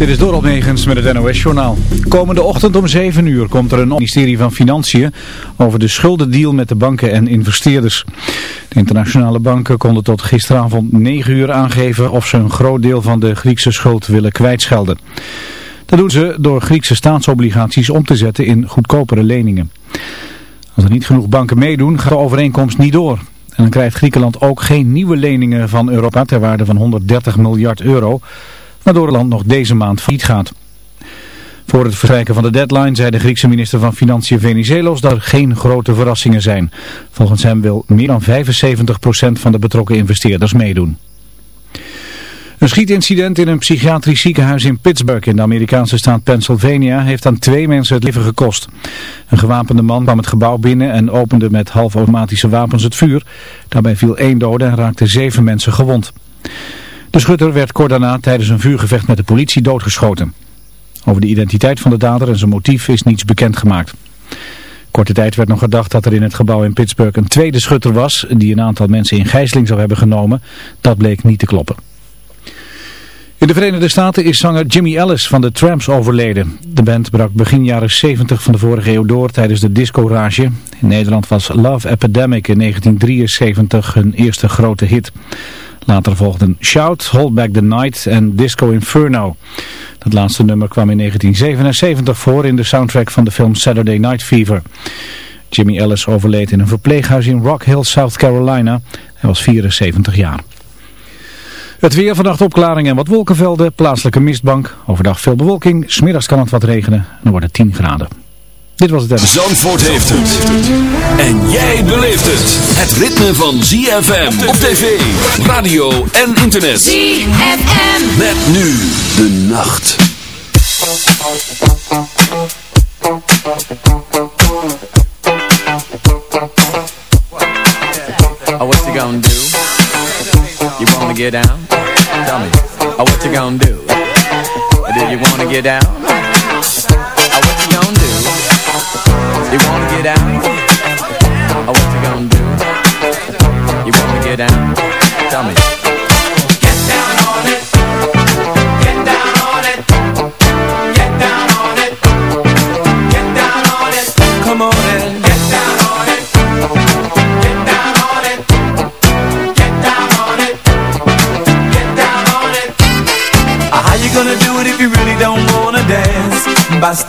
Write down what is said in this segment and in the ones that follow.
Dit is Dorot Negens met het NOS-journaal. Komende ochtend om 7 uur komt er een ministerie van Financiën over de schuldendeal met de banken en investeerders. De internationale banken konden tot gisteravond 9 uur aangeven of ze een groot deel van de Griekse schuld willen kwijtschelden. Dat doen ze door Griekse staatsobligaties om te zetten in goedkopere leningen. Als er niet genoeg banken meedoen, gaat de overeenkomst niet door. En dan krijgt Griekenland ook geen nieuwe leningen van Europa ter waarde van 130 miljard euro waardoor het land nog deze maand failliet gaat. Voor het verstrijken van de deadline zei de Griekse minister van Financiën Venizelos dat er geen grote verrassingen zijn. Volgens hem wil meer dan 75% van de betrokken investeerders meedoen. Een schietincident in een psychiatrisch ziekenhuis in Pittsburgh in de Amerikaanse staat Pennsylvania heeft aan twee mensen het leven gekost. Een gewapende man kwam het gebouw binnen en opende met halfautomatische wapens het vuur. Daarbij viel één dode en raakte zeven mensen gewond. De schutter werd kort daarna tijdens een vuurgevecht met de politie doodgeschoten. Over de identiteit van de dader en zijn motief is niets bekendgemaakt. Korte tijd werd nog gedacht dat er in het gebouw in Pittsburgh een tweede schutter was... die een aantal mensen in gijzeling zou hebben genomen. Dat bleek niet te kloppen. In de Verenigde Staten is zanger Jimmy Ellis van de Tramps overleden. De band brak begin jaren 70 van de vorige eeuw door tijdens de disco-rage. In Nederland was Love Epidemic in 1973 hun eerste grote hit. Later volgden Shout, Hold Back the Night en Disco Inferno. Dat laatste nummer kwam in 1977 voor in de soundtrack van de film Saturday Night Fever. Jimmy Ellis overleed in een verpleeghuis in Rock Hill, South Carolina. Hij was 74 jaar. Het weer vannacht opklaring en wat wolkenvelden, plaatselijke mistbank. Overdag veel bewolking, smiddags kan het wat regenen en dan wordt het 10 graden. Dit was het Zandvoort heeft het. En jij beleeft het. Het ritme van ZFM op tv, radio en internet. ZFM. Met nu de nacht. Oh, what you gonna do? You wanna get down? Tell me. Oh, what you gonna do? Do you wanna get down?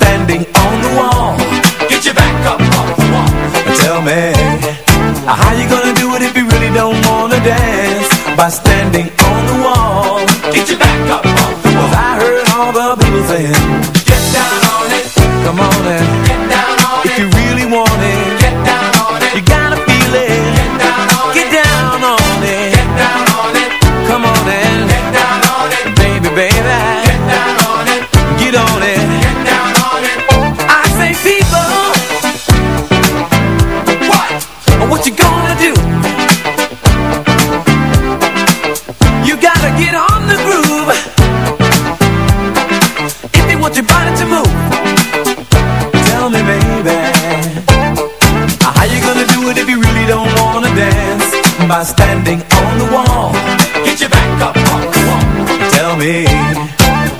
Standing on the wall. Get your back up off the wall. Tell me. How you gonna do it if you really don't wanna dance? By standing on the wall. Get your back up off the wall. I heard all the people saying, Get down on it. come on and Get down on if it. you really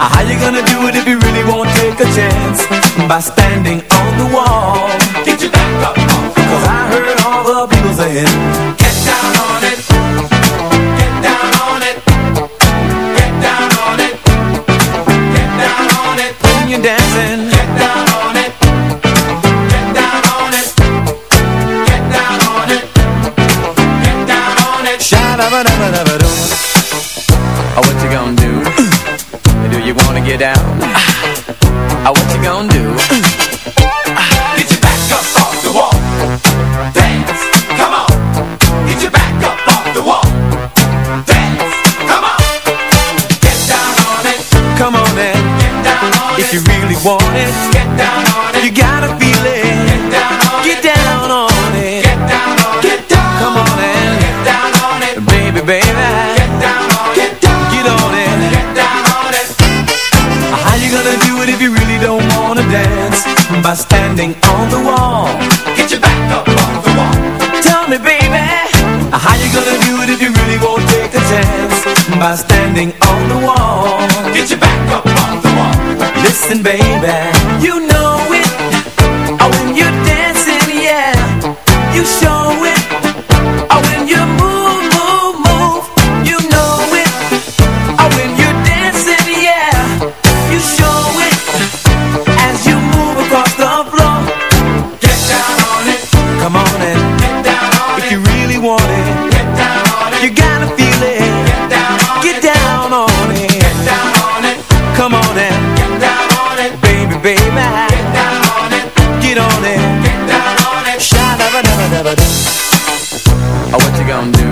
how you gonna do it if you really won't take a chance? By standing on the wall. Get your back up Cause I heard all the people saying, Oh, what you gonna do?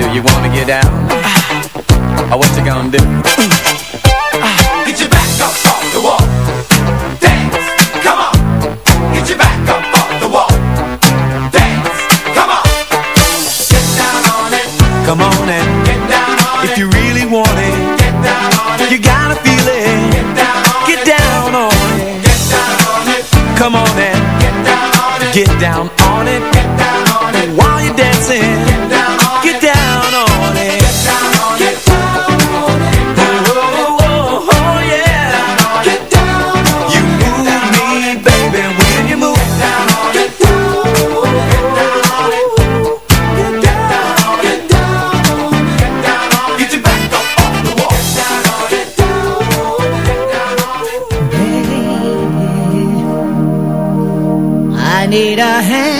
do you wanna get down? Oh, what you gonna do? Get your back up off the wall. Dance, come on. Get your back up off the wall. Dance, come on. Get down on it. Come on and get down on if it. If you really want it, get down on it. You gotta feel it. Get down on get it. Down on it. Get down on it. Come on and get down on it. Get down मेरा है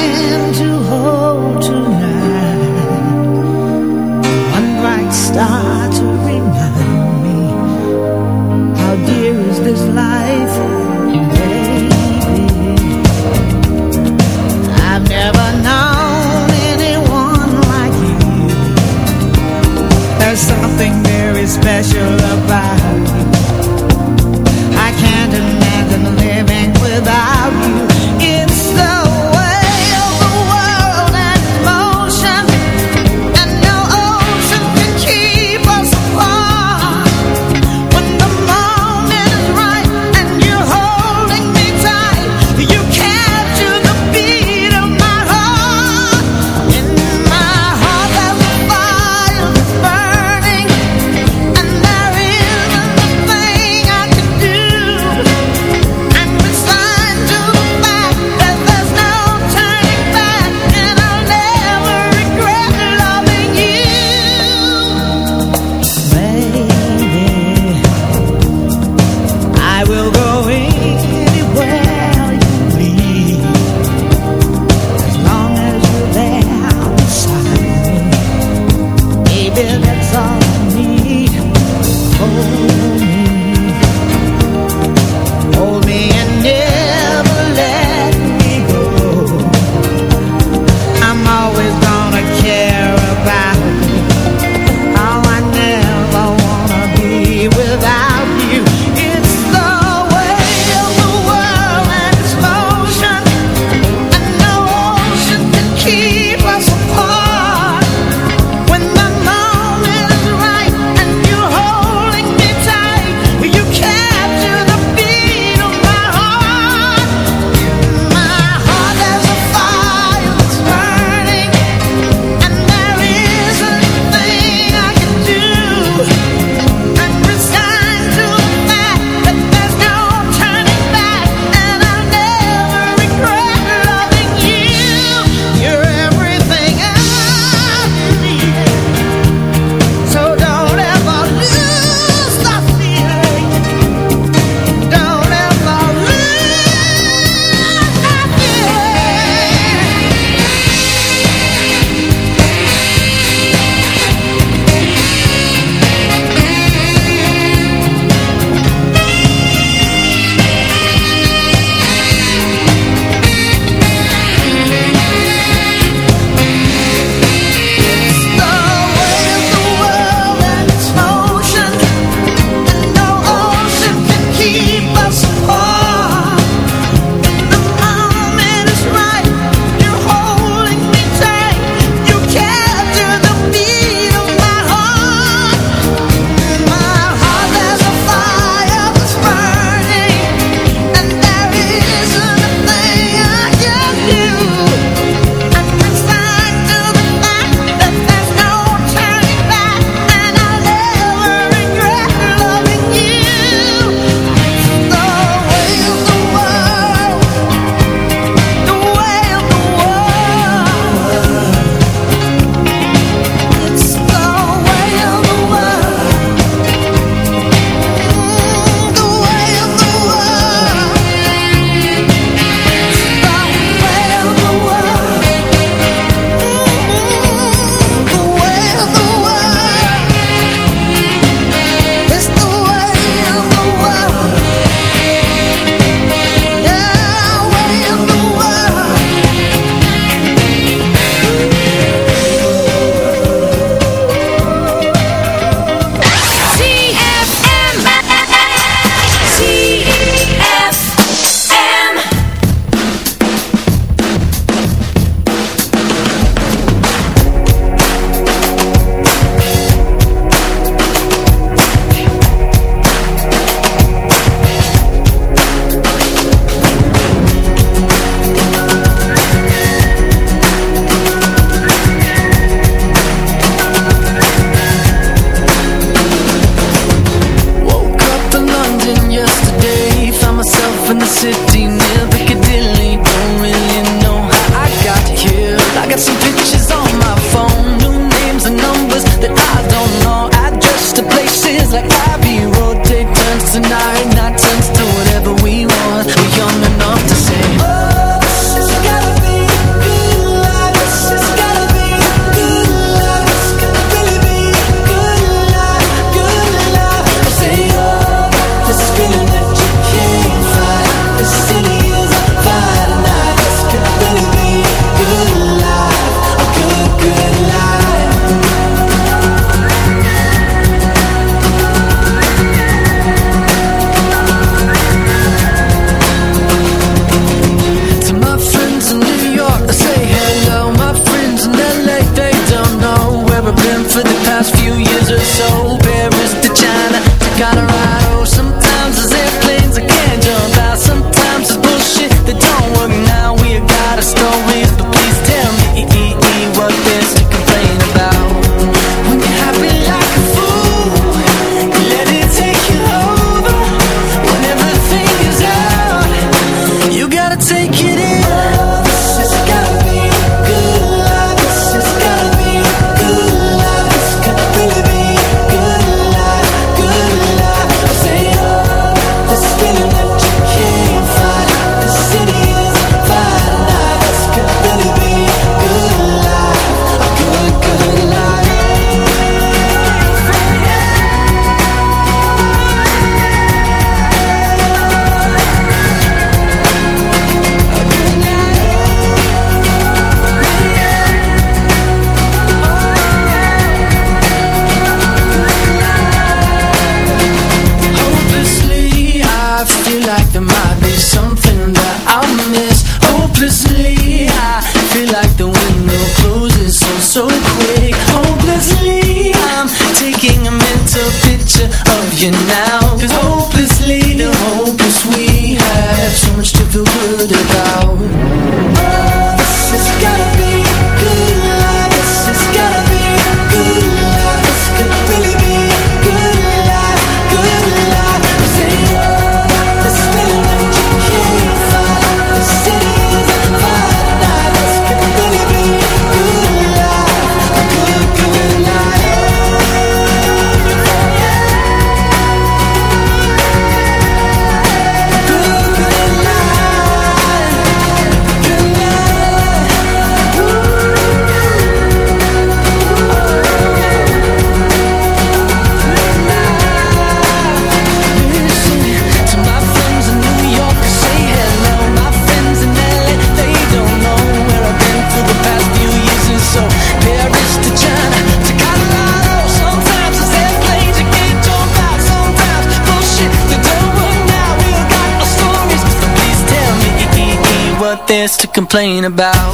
complain about.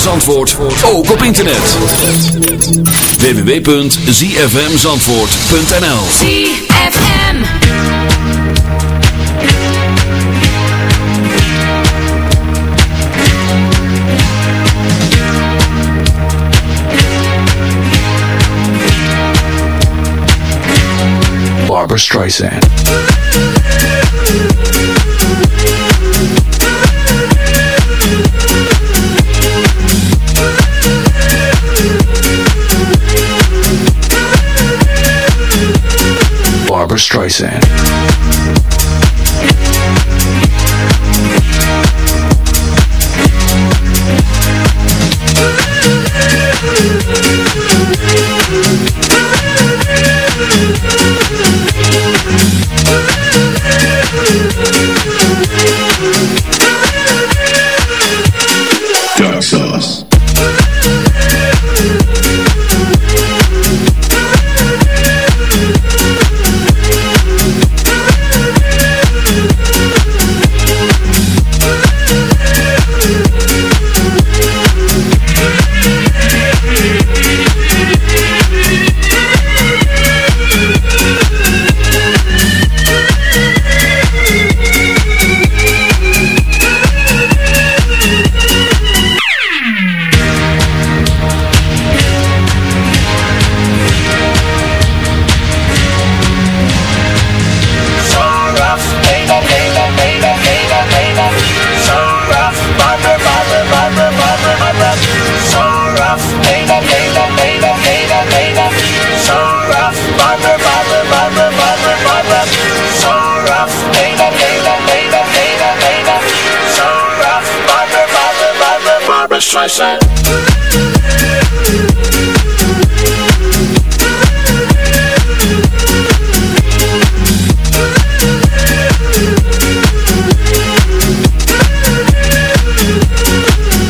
van Zandvoort ook op internet. www.zfmzandvoort.nl ZFM Barbara Streisand. Barbara Streisand. much twice that.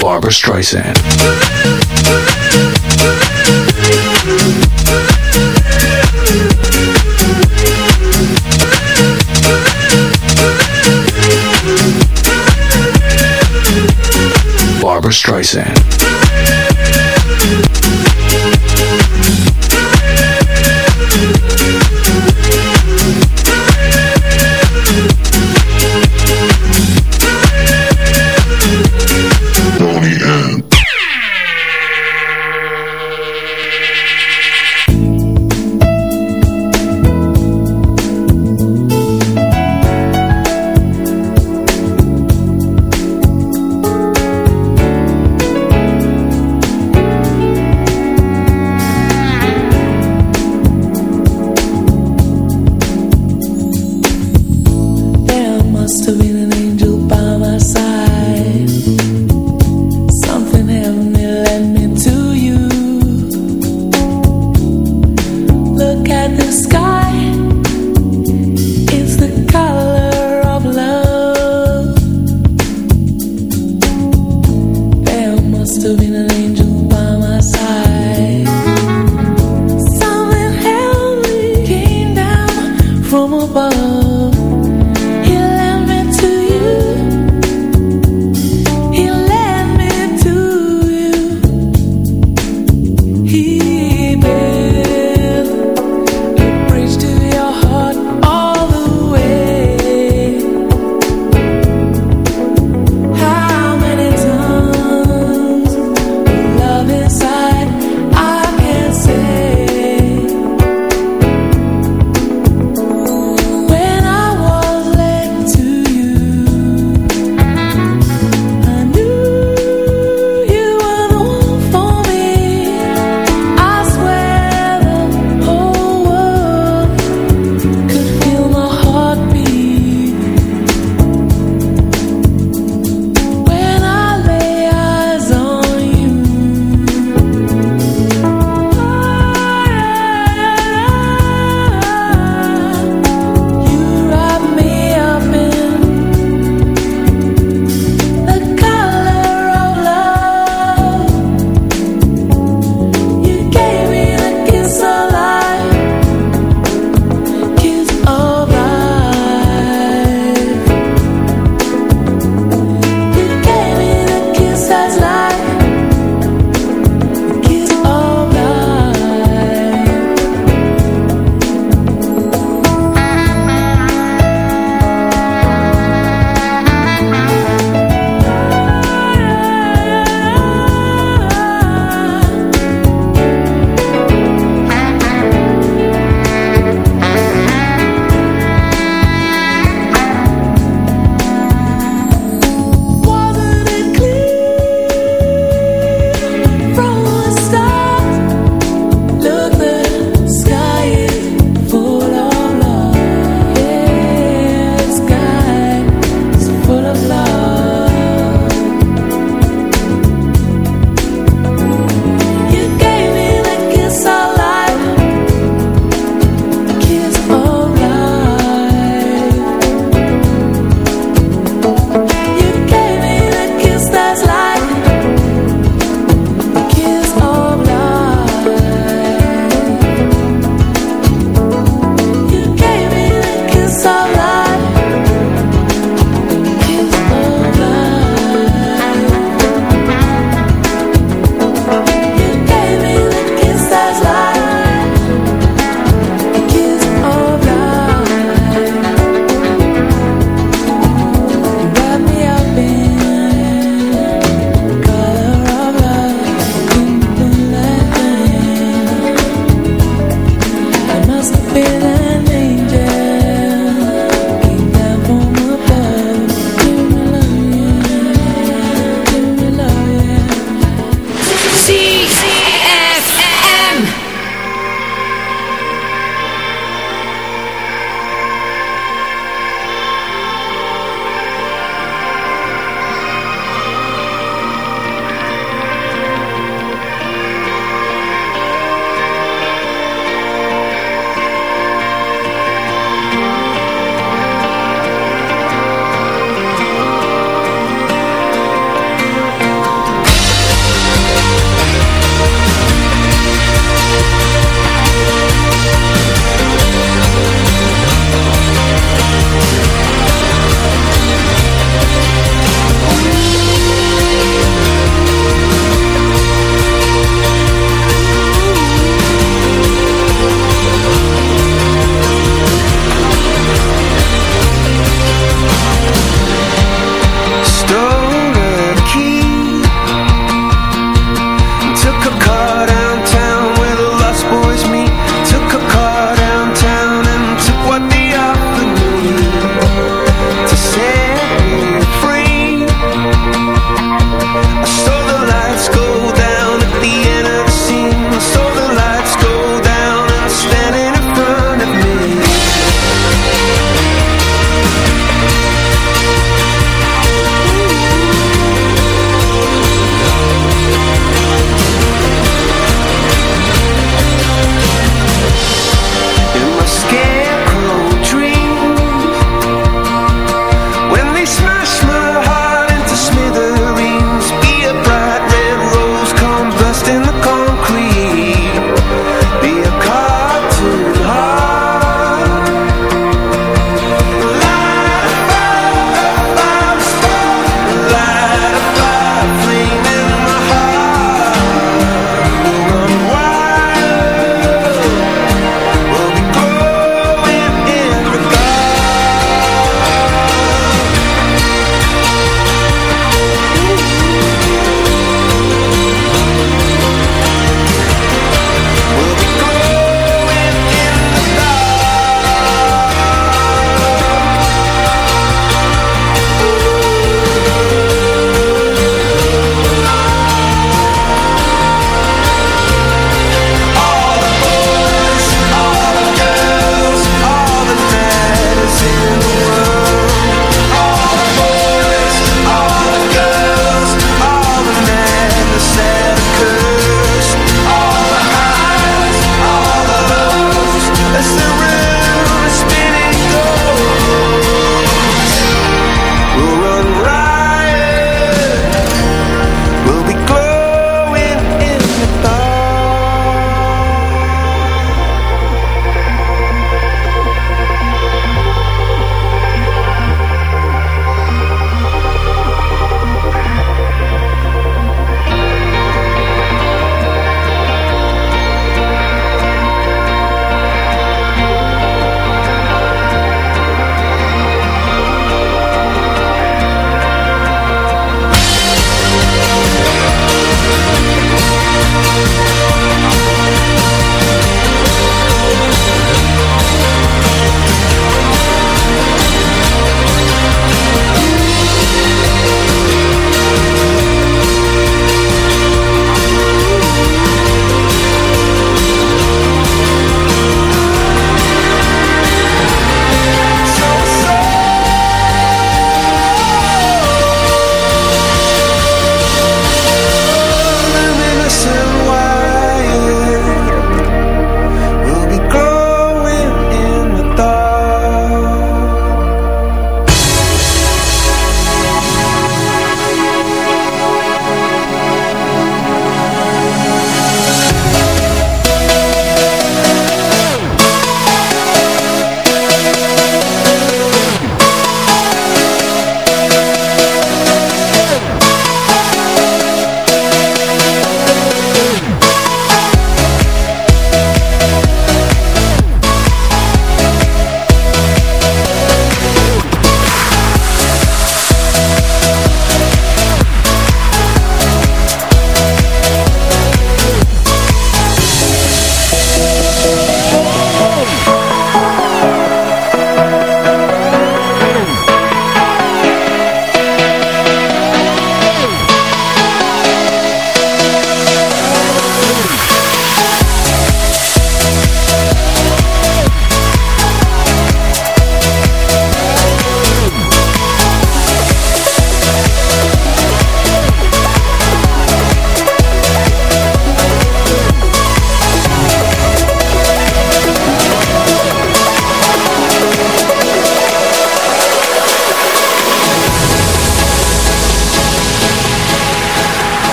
Barbara Streisand. Streisand.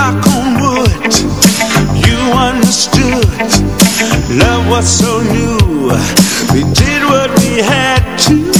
knock on wood, you understood. Love was so new, we did what we had to.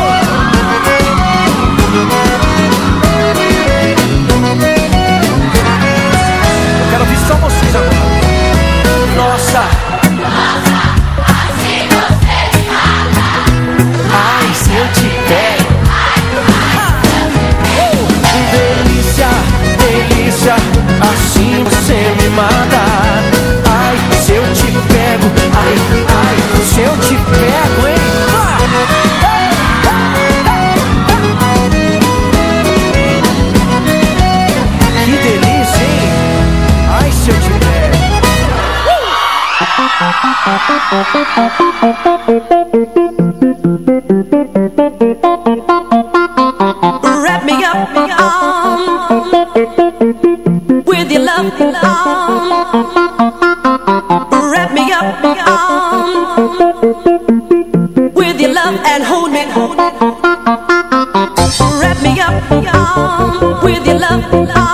Você me mata Ai, se eu te pego Ai, ai, se eu te pego, hein? Que delícia, hein? Ai, se eu te pego